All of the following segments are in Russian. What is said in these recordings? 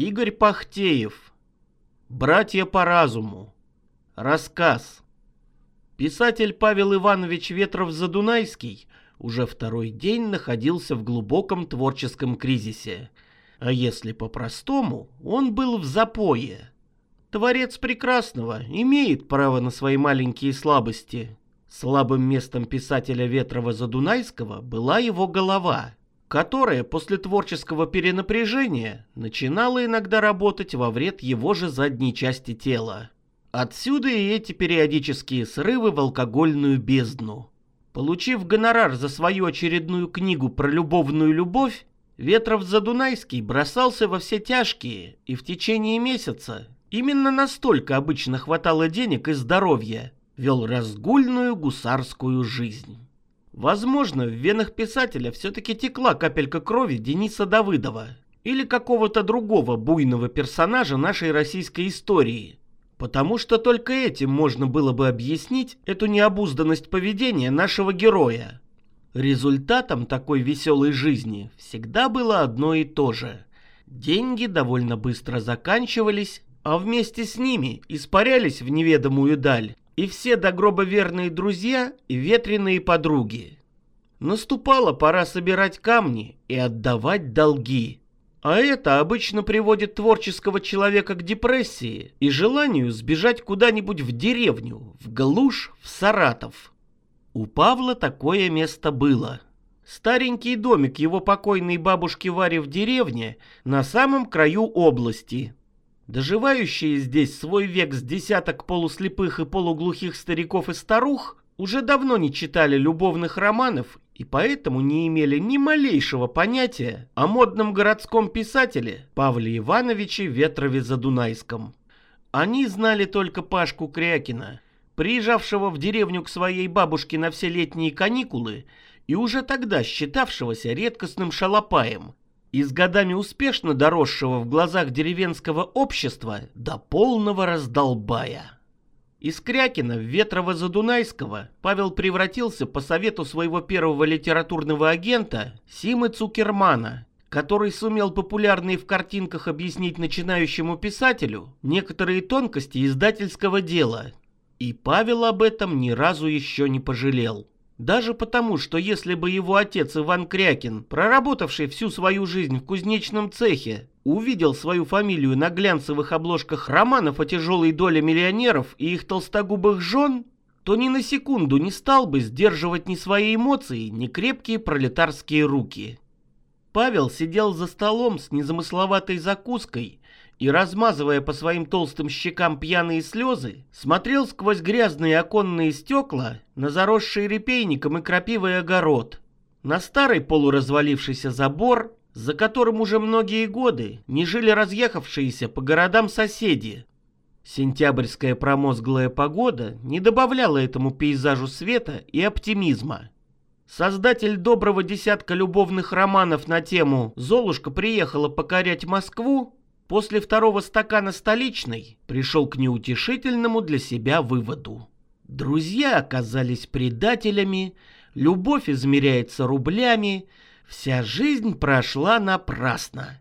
Игорь Пахтеев. Братья по разуму. Рассказ. Писатель Павел Иванович Ветров-Задунайский уже второй день находился в глубоком творческом кризисе. А если по-простому, он был в запое. Творец прекрасного имеет право на свои маленькие слабости. Слабым местом писателя Ветрова-Задунайского была его голова, которая после творческого перенапряжения начинала иногда работать во вред его же задней части тела. Отсюда и эти периодические срывы в алкогольную бездну. Получив гонорар за свою очередную книгу про любовную любовь, Ветров Задунайский бросался во все тяжкие, и в течение месяца именно настолько обычно хватало денег и здоровья, вел разгульную гусарскую жизнь. Возможно, в венах писателя все-таки текла капелька крови Дениса Давыдова или какого-то другого буйного персонажа нашей российской истории, потому что только этим можно было бы объяснить эту необузданность поведения нашего героя. Результатом такой веселой жизни всегда было одно и то же. Деньги довольно быстро заканчивались, а вместе с ними испарялись в неведомую даль и все до гроба верные друзья и ветреные подруги. Наступала пора собирать камни и отдавать долги. А это обычно приводит творческого человека к депрессии и желанию сбежать куда-нибудь в деревню, в глушь, в Саратов. У Павла такое место было. Старенький домик его покойной бабушки Вари в деревне на самом краю области, Доживающие здесь свой век с десяток полуслепых и полуглухих стариков и старух уже давно не читали любовных романов и поэтому не имели ни малейшего понятия о модном городском писателе Павле Ивановиче Ветрове-Задунайском. Они знали только Пашку Крякина, приезжавшего в деревню к своей бабушке на все летние каникулы и уже тогда считавшегося редкостным шалопаем, и с годами успешно доросшего в глазах деревенского общества до полного раздолбая. Из Крякина в Ветрово-Задунайского Павел превратился по совету своего первого литературного агента Симы Цукермана, который сумел популярно и в картинках объяснить начинающему писателю некоторые тонкости издательского дела. И Павел об этом ни разу еще не пожалел. Даже потому, что если бы его отец Иван Крякин, проработавший всю свою жизнь в кузнечном цехе, увидел свою фамилию на глянцевых обложках романов о тяжелой доле миллионеров и их толстогубых жен, то ни на секунду не стал бы сдерживать ни свои эмоции, ни крепкие пролетарские руки. Павел сидел за столом с незамысловатой закуской и, размазывая по своим толстым щекам пьяные слезы, смотрел сквозь грязные оконные стекла на заросший репейником и крапивый огород, на старый полуразвалившийся забор, за которым уже многие годы не жили разъехавшиеся по городам соседи. Сентябрьская промозглая погода не добавляла этому пейзажу света и оптимизма. Создатель доброго десятка любовных романов на тему «Золушка приехала покорять Москву» после второго стакана столичной пришел к неутешительному для себя выводу. Друзья оказались предателями, любовь измеряется рублями, вся жизнь прошла напрасно.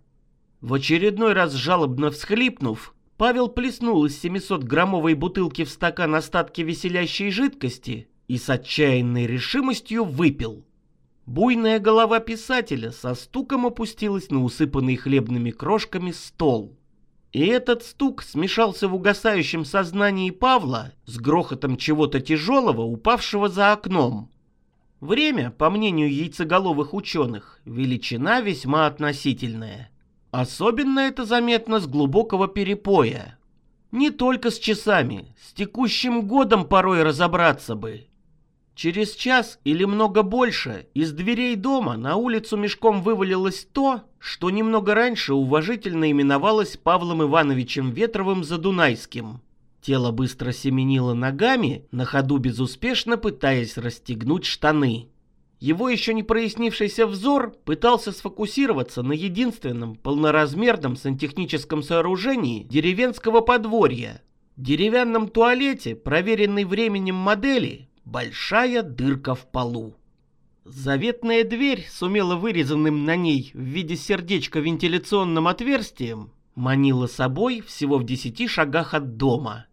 В очередной раз жалобно всхлипнув, Павел плеснул из 700-граммовой бутылки в стакан остатки веселящей жидкости и с отчаянной решимостью выпил. Буйная голова писателя со стуком опустилась на усыпанный хлебными крошками стол. И этот стук смешался в угасающем сознании Павла с грохотом чего-то тяжелого, упавшего за окном. Время, по мнению яйцеголовых ученых, величина весьма относительная. Особенно это заметно с глубокого перепоя. Не только с часами, с текущим годом порой разобраться бы. Через час или много больше из дверей дома на улицу мешком вывалилось то, что немного раньше уважительно именовалось Павлом Ивановичем Ветровым Задунайским. Тело быстро семенило ногами, на ходу безуспешно пытаясь расстегнуть штаны. Его еще не прояснившийся взор пытался сфокусироваться на единственном полноразмерном сантехническом сооружении деревенского подворья. Деревянном туалете, проверенной временем модели, большая дырка в полу. Заветная дверь с умело вырезанным на ней в виде сердечка вентиляционным отверстием манила собой всего в десяти шагах от дома.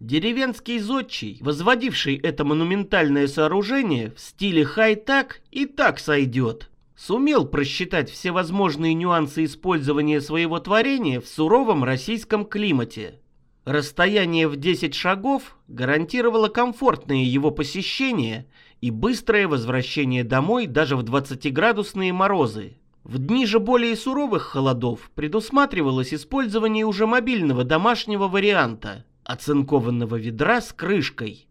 Деревенский зодчий, возводивший это монументальное сооружение в стиле хай-так, и так сойдет. Сумел просчитать все возможные нюансы использования своего творения в суровом российском климате. Расстояние в 10 шагов гарантировало комфортное его посещение и быстрое возвращение домой даже в 20-градусные морозы. В дни же более суровых холодов предусматривалось использование уже мобильного домашнего варианта – оцинкованного ведра с крышкой.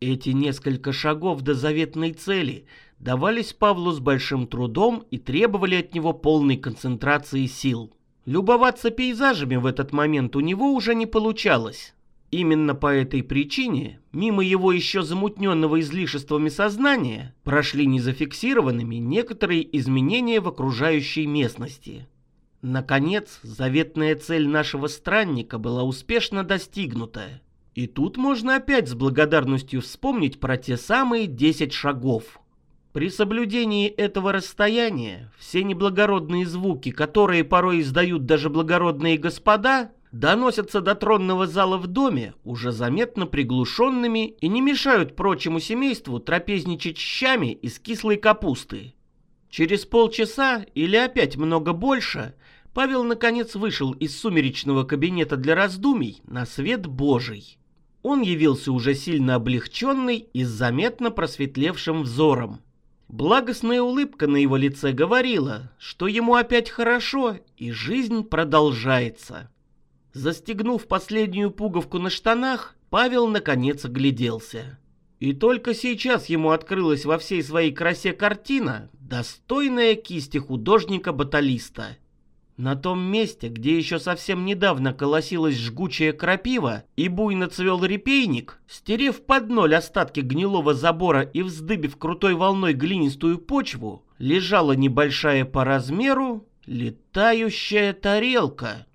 Эти несколько шагов до заветной цели давались Павлу с большим трудом и требовали от него полной концентрации сил. Любоваться пейзажами в этот момент у него уже не получалось. Именно по этой причине, мимо его еще замутненного излишествами сознания, прошли незафиксированными некоторые изменения в окружающей местности. Наконец, заветная цель нашего странника была успешно достигнута. И тут можно опять с благодарностью вспомнить про те самые 10 шагов. При соблюдении этого расстояния все неблагородные звуки, которые порой издают даже благородные господа, доносятся до тронного зала в доме уже заметно приглушенными и не мешают прочему семейству трапезничать щами из кислой капусты. Через полчаса или опять много больше Павел наконец вышел из сумеречного кабинета для раздумий на свет Божий. Он явился уже сильно облегченный и с заметно просветлевшим взором. Благостная улыбка на его лице говорила, что ему опять хорошо и жизнь продолжается. Застегнув последнюю пуговку на штанах, Павел наконец огляделся. И только сейчас ему открылась во всей своей красе картина, достойная кисти художника-баталиста. На том месте, где еще совсем недавно колосилась жгучая крапива и буйно цвел репейник, стерев под ноль остатки гнилого забора и вздыбив крутой волной глинистую почву, лежала небольшая по размеру летающая тарелка.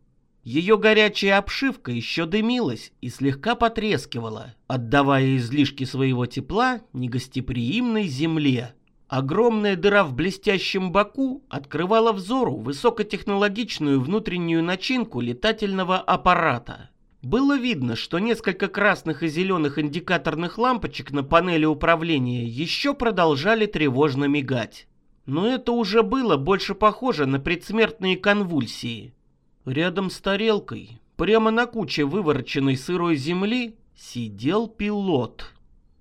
Ее горячая обшивка еще дымилась и слегка потрескивала, отдавая излишки своего тепла негостеприимной земле. Огромная дыра в блестящем боку открывала взору высокотехнологичную внутреннюю начинку летательного аппарата. Было видно, что несколько красных и зеленых индикаторных лампочек на панели управления еще продолжали тревожно мигать. Но это уже было больше похоже на предсмертные конвульсии. Рядом с тарелкой, прямо на куче вывороченной сырой земли, сидел пилот.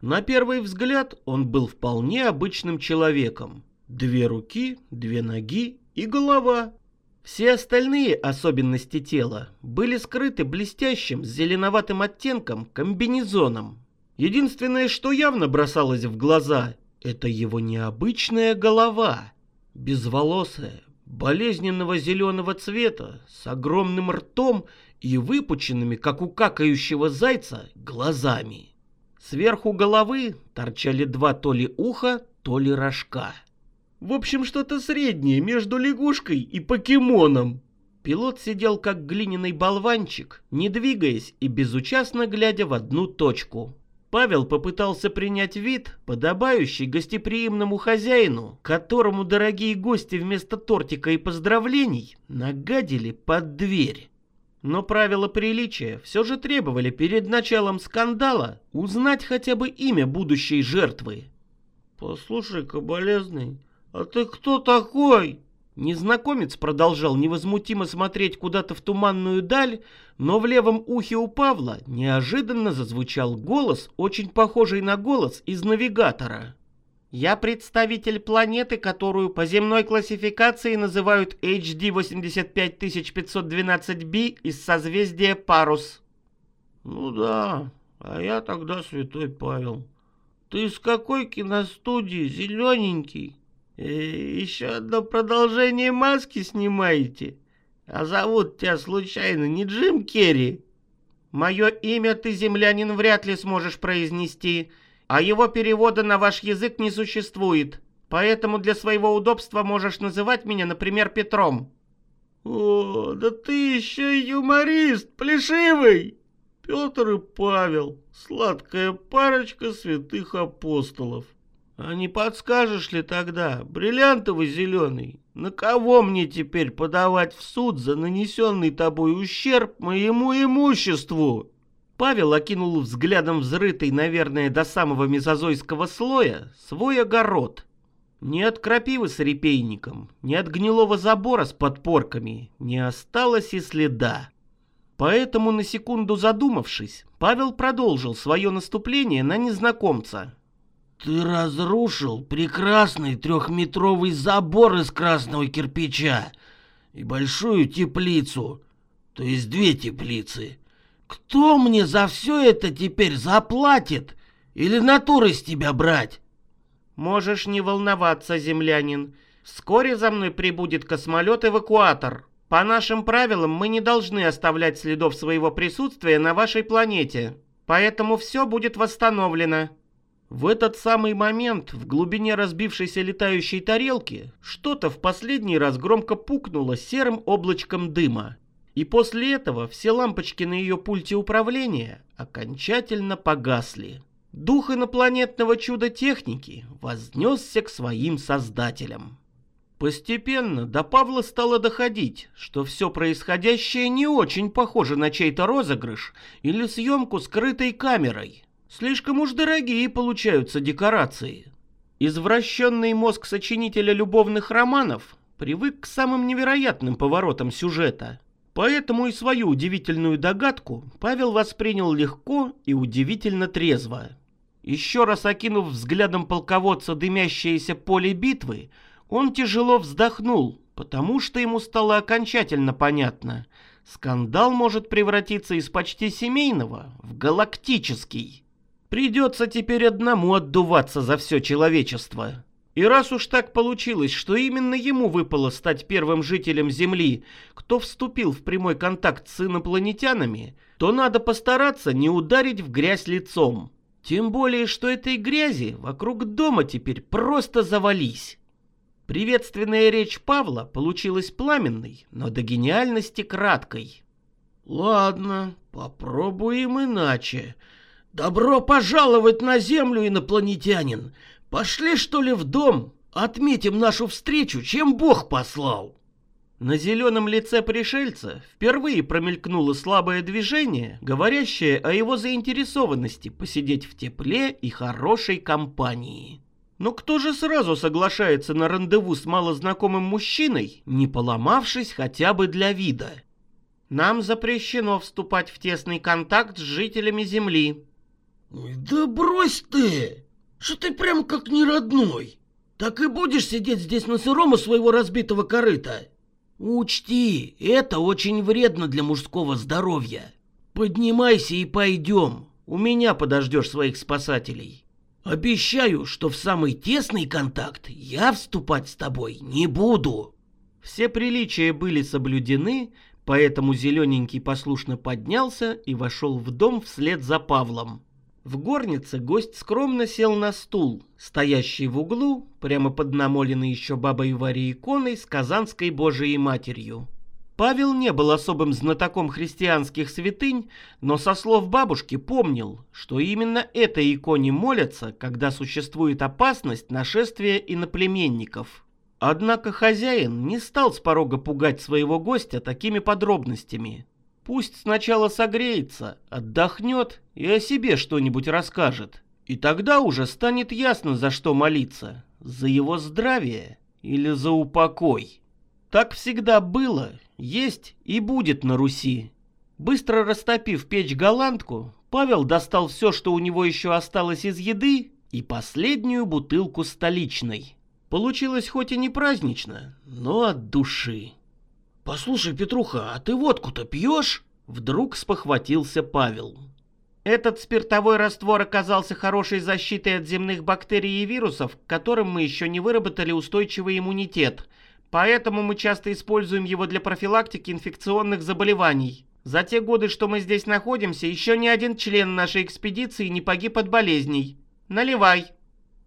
На первый взгляд он был вполне обычным человеком. Две руки, две ноги и голова. Все остальные особенности тела были скрыты блестящим с зеленоватым оттенком комбинезоном. Единственное, что явно бросалось в глаза, это его необычная голова. Безволосая, болезненного зеленого цвета, с огромным ртом и выпученными, как у какающего зайца, глазами. Сверху головы торчали два то ли уха, то ли рожка. В общем, что-то среднее между лягушкой и покемоном. Пилот сидел как глиняный болванчик, не двигаясь и безучастно глядя в одну точку. Павел попытался принять вид, подобающий гостеприимному хозяину, которому дорогие гости вместо тортика и поздравлений нагадили под дверь. Но правила приличия все же требовали перед началом скандала узнать хотя бы имя будущей жертвы. «Послушай-ка, болезный, а ты кто такой?» Незнакомец продолжал невозмутимо смотреть куда-то в туманную даль, но в левом ухе у Павла неожиданно зазвучал голос, очень похожий на голос из навигатора. Я представитель планеты, которую по земной классификации называют HD 85512b из созвездия Парус. Ну да, а я тогда святой Павел. Ты с какой киностудии, зелененький? И э, еще одно продолжение маски снимаете? А зовут тебя случайно не Джим Керри? Мое имя ты, землянин, вряд ли сможешь произнести, — а его перевода на ваш язык не существует. Поэтому для своего удобства можешь называть меня, например, Петром». «О, да ты еще и юморист, плешивый!» Петр и Павел, сладкая парочка святых апостолов. А не подскажешь ли тогда, бриллиантовый зеленый, на кого мне теперь подавать в суд за нанесенный тобой ущерб моему имуществу?» Павел окинул взглядом взрытый, наверное, до самого мезозойского слоя, свой огород. Ни от крапивы с репейником, ни от гнилого забора с подпорками не осталось и следа. Поэтому, на секунду задумавшись, Павел продолжил свое наступление на незнакомца. «Ты разрушил прекрасный трехметровый забор из красного кирпича и большую теплицу, то есть две теплицы. Кто мне за все это теперь заплатит? Или натуры с тебя брать?» «Можешь не волноваться, землянин. Вскоре за мной прибудет космолет-эвакуатор», по нашим правилам мы не должны оставлять следов своего присутствия на вашей планете, поэтому все будет восстановлено». В этот самый момент в глубине разбившейся летающей тарелки что-то в последний раз громко пукнуло серым облачком дыма. И после этого все лампочки на ее пульте управления окончательно погасли. Дух инопланетного чуда техники вознесся к своим создателям. Постепенно до Павла стало доходить, что все происходящее не очень похоже на чей-то розыгрыш или съемку скрытой камерой. Слишком уж дорогие получаются декорации. Извращенный мозг сочинителя любовных романов привык к самым невероятным поворотам сюжета. Поэтому и свою удивительную догадку Павел воспринял легко и удивительно трезво. Еще раз окинув взглядом полководца дымящееся поле битвы, он тяжело вздохнул, потому что ему стало окончательно понятно. Скандал может превратиться из почти семейного в галактический. Придется теперь одному отдуваться за все человечество. И раз уж так получилось, что именно ему выпало стать первым жителем Земли, кто вступил в прямой контакт с инопланетянами, то надо постараться не ударить в грязь лицом. Тем более, что этой грязи вокруг дома теперь просто завались. Приветственная речь Павла получилась пламенной, но до гениальности краткой. «Ладно, попробуем иначе. Добро пожаловать на Землю, инопланетянин. Пошли, что ли, в дом? Отметим нашу встречу, чем Бог послал». На зеленом лице пришельца впервые промелькнуло слабое движение, говорящее о его заинтересованности посидеть в тепле и хорошей компании. Но кто же сразу соглашается на рандеву с малознакомым мужчиной, не поломавшись хотя бы для вида? Нам запрещено вступать в тесный контакт с жителями Земли. Да брось ты! Что ты прям как не родной? Так и будешь сидеть здесь на сыром у своего разбитого корыта? Учти, это очень вредно для мужского здоровья. Поднимайся и пойдем. У меня подождешь своих спасателей. Обещаю, что в самый тесный контакт я вступать с тобой не буду. Все приличия были соблюдены, поэтому зелененький послушно поднялся и вошел в дом вслед за Павлом. В горнице гость скромно сел на стул, стоящий в углу, прямо под намоленной еще бабой Варей иконой с Казанской Божией Матерью. Павел не был особым знатоком христианских святынь, но со слов бабушки помнил, что именно этой иконе молятся, когда существует опасность нашествия иноплеменников. Однако хозяин не стал с порога пугать своего гостя такими подробностями. Пусть сначала согреется, отдохнет и о себе что-нибудь расскажет. И тогда уже станет ясно, за что молиться. За его здравие или за упокой. Так всегда было, есть и будет на Руси. Быстро растопив печь-голландку, Павел достал все, что у него еще осталось из еды, и последнюю бутылку столичной. Получилось хоть и не празднично, но от души. «Послушай, Петруха, а ты водку-то пьешь?» Вдруг спохватился Павел. Этот спиртовой раствор оказался хорошей защитой от земных бактерий и вирусов, к которым мы еще не выработали устойчивый иммунитет – Поэтому мы часто используем его для профилактики инфекционных заболеваний. За те годы, что мы здесь находимся, еще ни один член нашей экспедиции не погиб от болезней. Наливай.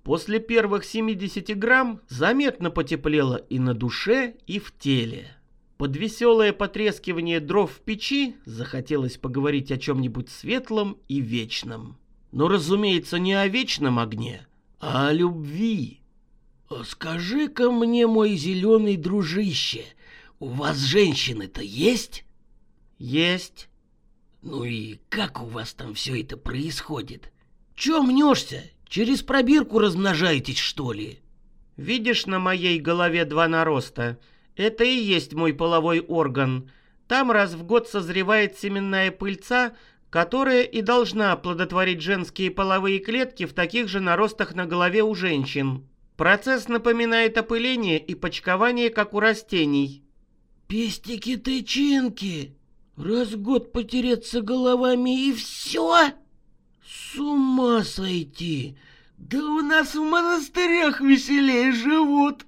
После первых 70 грамм заметно потеплело и на душе, и в теле. Под веселое потрескивание дров в печи захотелось поговорить о чем-нибудь светлом и вечном. Но, разумеется, не о вечном огне, а о любви. Скажи-ка мне, мой зеленый дружище, у вас женщины-то есть? Есть. Ну и как у вас там все это происходит? Че мнешься? Через пробирку размножаетесь, что ли? Видишь на моей голове два нароста? Это и есть мой половой орган. Там раз в год созревает семенная пыльца, которая и должна оплодотворить женские половые клетки в таких же наростах на голове у женщин. Процесс напоминает опыление и почкование, как у растений. Пестики-тычинки! Раз в год потереться головами и все? С ума сойти! Да у нас в монастырях веселее живут!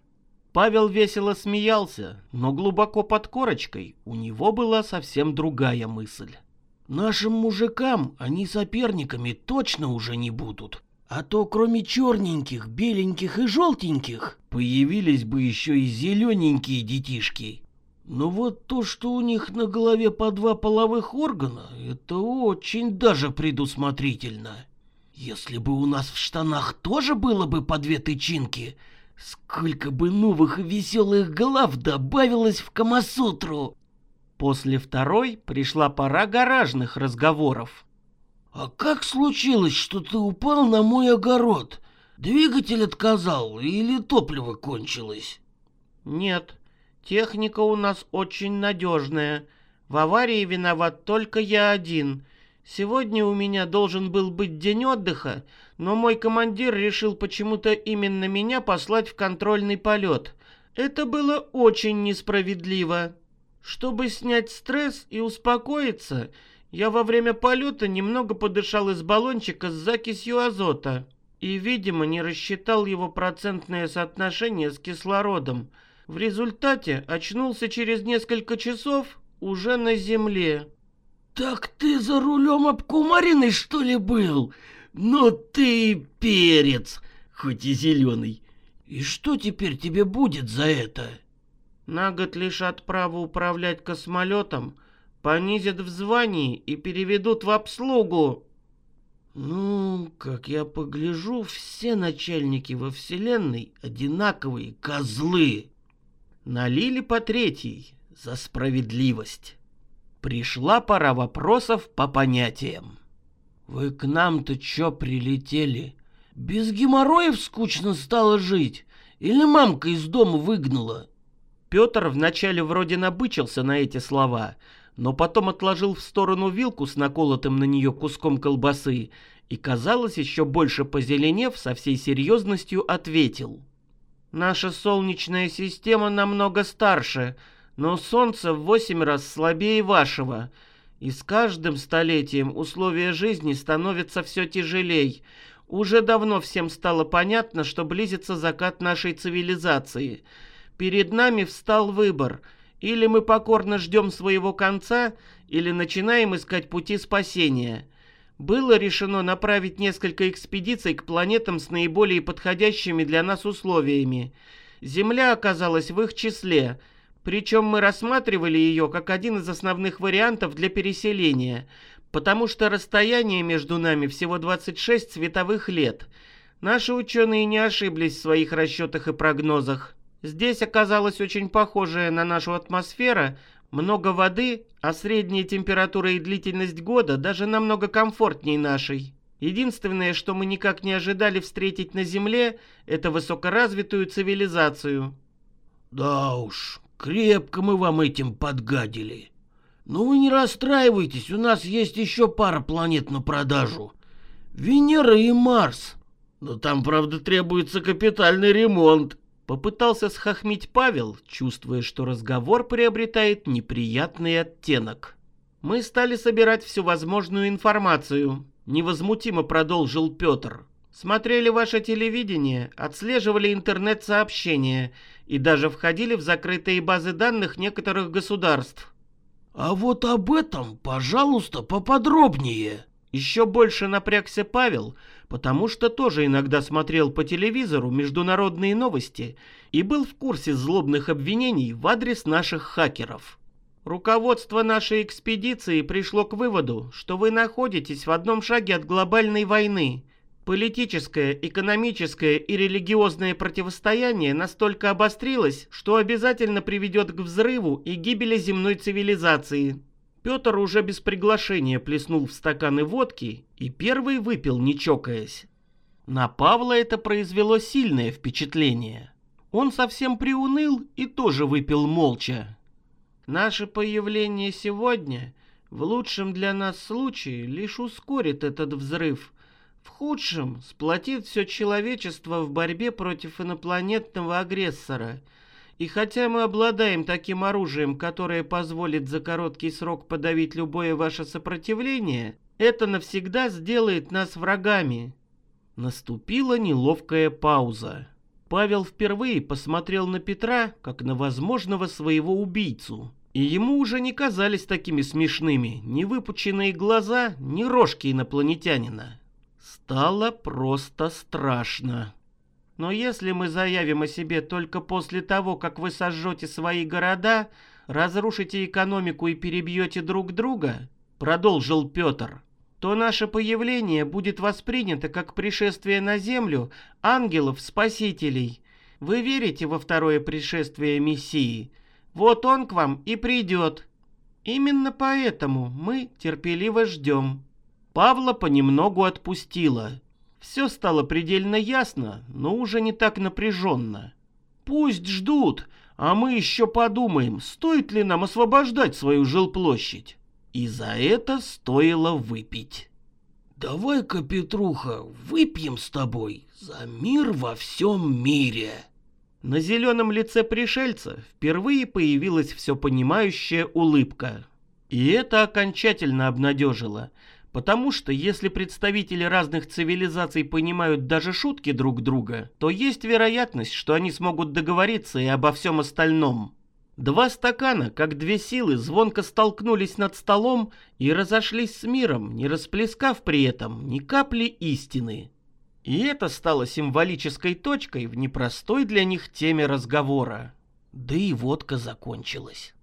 Павел весело смеялся, но глубоко под корочкой у него была совсем другая мысль. Нашим мужикам они соперниками точно уже не будут. А то кроме черненьких, беленьких и желтеньких появились бы еще и зелененькие детишки. Но вот то, что у них на голове по два половых органа, это очень даже предусмотрительно. Если бы у нас в штанах тоже было бы по две тычинки, сколько бы новых и веселых голов добавилось в Камасутру. После второй пришла пора гаражных разговоров. «А как случилось, что ты упал на мой огород? Двигатель отказал или топливо кончилось?» «Нет, Техника у нас очень надежная. В аварии виноват только я один. Сегодня у меня должен был быть день отдыха, но мой командир решил почему-то именно меня послать в контрольный полет. Это было очень несправедливо. Чтобы снять стресс и успокоиться, я во время полета немного подышал из баллончика с закисью азота и, видимо, не рассчитал его процентное соотношение с кислородом – в результате очнулся через несколько часов уже на земле. «Так ты за рулем обкумаренный, что ли, был? Ну ты перец, хоть и зеленый. И что теперь тебе будет за это?» На год лишат права управлять космолетом, понизят в звании и переведут в обслугу. Ну, как я погляжу, все начальники во Вселенной одинаковые козлы. Налили по третьей за справедливость. Пришла пора вопросов по понятиям. «Вы к нам-то чё прилетели? Без геморроев скучно стало жить? Или мамка из дома выгнала?» Петр вначале вроде набычился на эти слова, но потом отложил в сторону вилку с наколотым на нее куском колбасы и, казалось, еще больше позеленев, со всей серьезностью ответил. Наша Солнечная система намного старше, но Солнце в восемь раз слабее вашего. И с каждым столетием условия жизни становятся все тяжелей. Уже давно всем стало понятно, что близится закат нашей цивилизации. Перед нами встал выбор. Или мы покорно ждем своего конца, или начинаем искать пути спасения было решено направить несколько экспедиций к планетам с наиболее подходящими для нас условиями. Земля оказалась в их числе, причем мы рассматривали ее как один из основных вариантов для переселения, потому что расстояние между нами всего 26 световых лет. Наши ученые не ошиблись в своих расчетах и прогнозах. Здесь оказалась очень похожая на нашу атмосфера, много воды, а средняя температура и длительность года даже намного комфортнее нашей. Единственное, что мы никак не ожидали встретить на Земле, это высокоразвитую цивилизацию. Да уж, крепко мы вам этим подгадили. Но вы не расстраивайтесь, у нас есть еще пара планет на продажу. Венера и Марс. Но там, правда, требуется капитальный ремонт. Попытался схохмить Павел, чувствуя, что разговор приобретает неприятный оттенок. «Мы стали собирать всю возможную информацию», — невозмутимо продолжил Петр. «Смотрели ваше телевидение, отслеживали интернет-сообщения и даже входили в закрытые базы данных некоторых государств». «А вот об этом, пожалуйста, поподробнее», еще больше напрягся Павел, потому что тоже иногда смотрел по телевизору международные новости и был в курсе злобных обвинений в адрес наших хакеров. Руководство нашей экспедиции пришло к выводу, что вы находитесь в одном шаге от глобальной войны. Политическое, экономическое и религиозное противостояние настолько обострилось, что обязательно приведет к взрыву и гибели земной цивилизации. Петр уже без приглашения плеснул в стаканы водки и первый выпил, не чокаясь. На Павла это произвело сильное впечатление. Он совсем приуныл и тоже выпил молча. Наше появление сегодня в лучшем для нас случае лишь ускорит этот взрыв, в худшем сплотит все человечество в борьбе против инопланетного агрессора. И хотя мы обладаем таким оружием, которое позволит за короткий срок подавить любое ваше сопротивление, это навсегда сделает нас врагами. Наступила неловкая пауза. Павел впервые посмотрел на Петра, как на возможного своего убийцу. И ему уже не казались такими смешными ни выпученные глаза, ни рожки инопланетянина. Стало просто страшно. Но если мы заявим о себе только после того, как вы сожжете свои города, разрушите экономику и перебьете друг друга, продолжил Петр, то наше появление будет воспринято как пришествие на землю ангелов-спасителей. Вы верите во второе пришествие Мессии? Вот он к вам и придет. Именно поэтому мы терпеливо ждем. Павла понемногу отпустила. Все стало предельно ясно, но уже не так напряженно. Пусть ждут, а мы еще подумаем, стоит ли нам освобождать свою жилплощадь. И за это стоило выпить. «Давай-ка, Петруха, выпьем с тобой за мир во всем мире». На зеленом лице пришельца впервые появилась все понимающая улыбка. И это окончательно обнадежило, потому что если представители разных цивилизаций понимают даже шутки друг друга, то есть вероятность, что они смогут договориться и обо всем остальном. Два стакана, как две силы, звонко столкнулись над столом и разошлись с миром, не расплескав при этом ни капли истины. И это стало символической точкой в непростой для них теме разговора. Да и водка закончилась.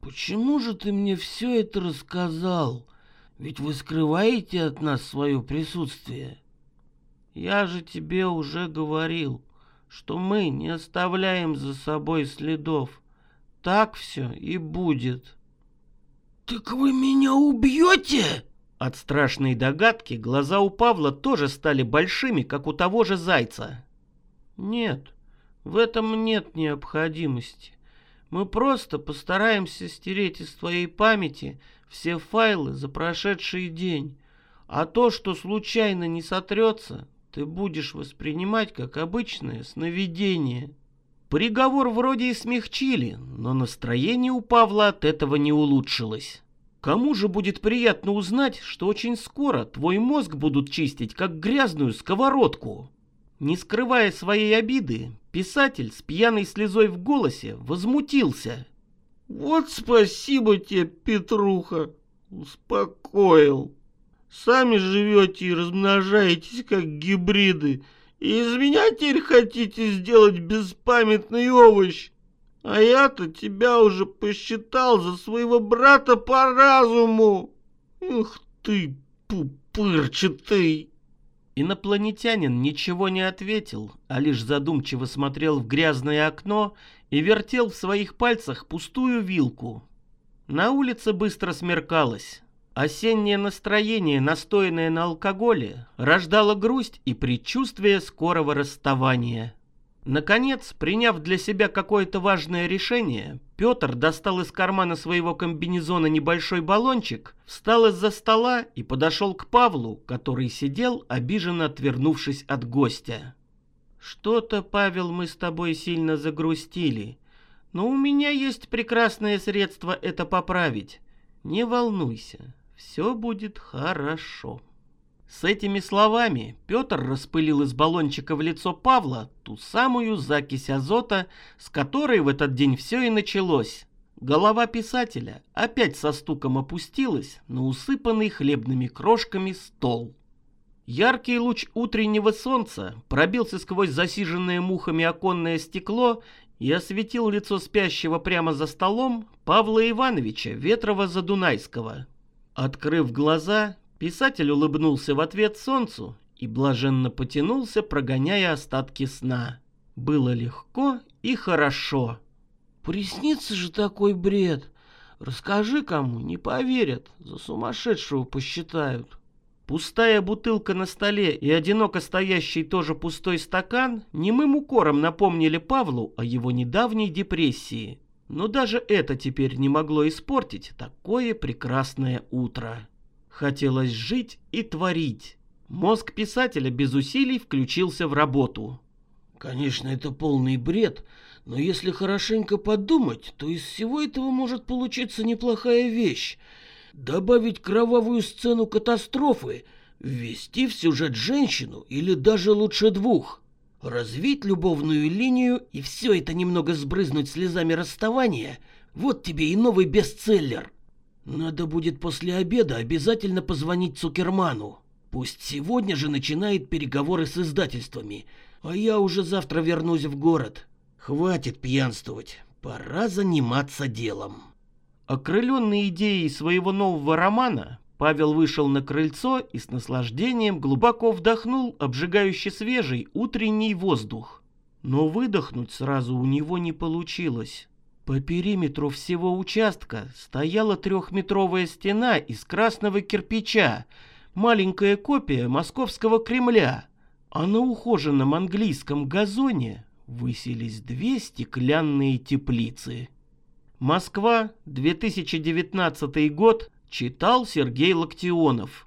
«Почему же ты мне все это рассказал? Ведь вы скрываете от нас свое присутствие». «Я же тебе уже говорил, что мы не оставляем за собой следов. Так все и будет». «Так вы меня убьете?» От страшной догадки глаза у Павла тоже стали большими, как у того же зайца. «Нет, в этом нет необходимости. Мы просто постараемся стереть из твоей памяти все файлы за прошедший день, а то, что случайно не сотрется, ты будешь воспринимать как обычное сновидение». Приговор вроде и смягчили, но настроение у Павла от этого не улучшилось. Кому же будет приятно узнать, что очень скоро твой мозг будут чистить, как грязную сковородку? Не скрывая своей обиды, писатель с пьяной слезой в голосе возмутился. «Вот спасибо тебе, Петруха, успокоил. Сами живете и размножаетесь, как гибриды, и из меня теперь хотите сделать беспамятный овощ. А я-то тебя уже посчитал за своего брата по разуму. Ух ты, пупырчатый!» Инопланетянин ничего не ответил, а лишь задумчиво смотрел в грязное окно и вертел в своих пальцах пустую вилку. На улице быстро смеркалось. Осеннее настроение, настоянное на алкоголе, рождало грусть и предчувствие скорого расставания. Наконец, приняв для себя какое-то важное решение, Петр достал из кармана своего комбинезона небольшой баллончик, встал из-за стола и подошел к Павлу, который сидел, обиженно отвернувшись от гостя. «Что-то, Павел, мы с тобой сильно загрустили, но у меня есть прекрасное средство это поправить. Не волнуйся, все будет хорошо». С этими словами Петр распылил из баллончика в лицо Павла ту самую закись азота, с которой в этот день все и началось. Голова писателя опять со стуком опустилась на усыпанный хлебными крошками стол. Яркий луч утреннего солнца пробился сквозь засиженное мухами оконное стекло и осветил лицо спящего прямо за столом Павла Ивановича Ветрова-Задунайского. Открыв глаза, Писатель улыбнулся в ответ солнцу и блаженно потянулся, прогоняя остатки сна. Было легко и хорошо. Приснится же такой бред. Расскажи кому, не поверят, за сумасшедшего посчитают. Пустая бутылка на столе и одиноко стоящий тоже пустой стакан немым укором напомнили Павлу о его недавней депрессии. Но даже это теперь не могло испортить такое прекрасное утро. Хотелось жить и творить. Мозг писателя без усилий включился в работу. Конечно, это полный бред, но если хорошенько подумать, то из всего этого может получиться неплохая вещь. Добавить кровавую сцену катастрофы, ввести в сюжет женщину или даже лучше двух. Развить любовную линию и все это немного сбрызнуть слезами расставания, вот тебе и новый бестселлер. Надо будет после обеда обязательно позвонить Цукерману. Пусть сегодня же начинает переговоры с издательствами, а я уже завтра вернусь в город. Хватит пьянствовать, пора заниматься делом. Окрыленный идеей своего нового романа, Павел вышел на крыльцо и с наслаждением глубоко вдохнул обжигающий свежий утренний воздух. Но выдохнуть сразу у него не получилось. По периметру всего участка стояла трехметровая стена из красного кирпича, маленькая копия московского Кремля, а на ухоженном английском газоне высились две стеклянные теплицы. Москва, 2019 год, читал Сергей Локтионов.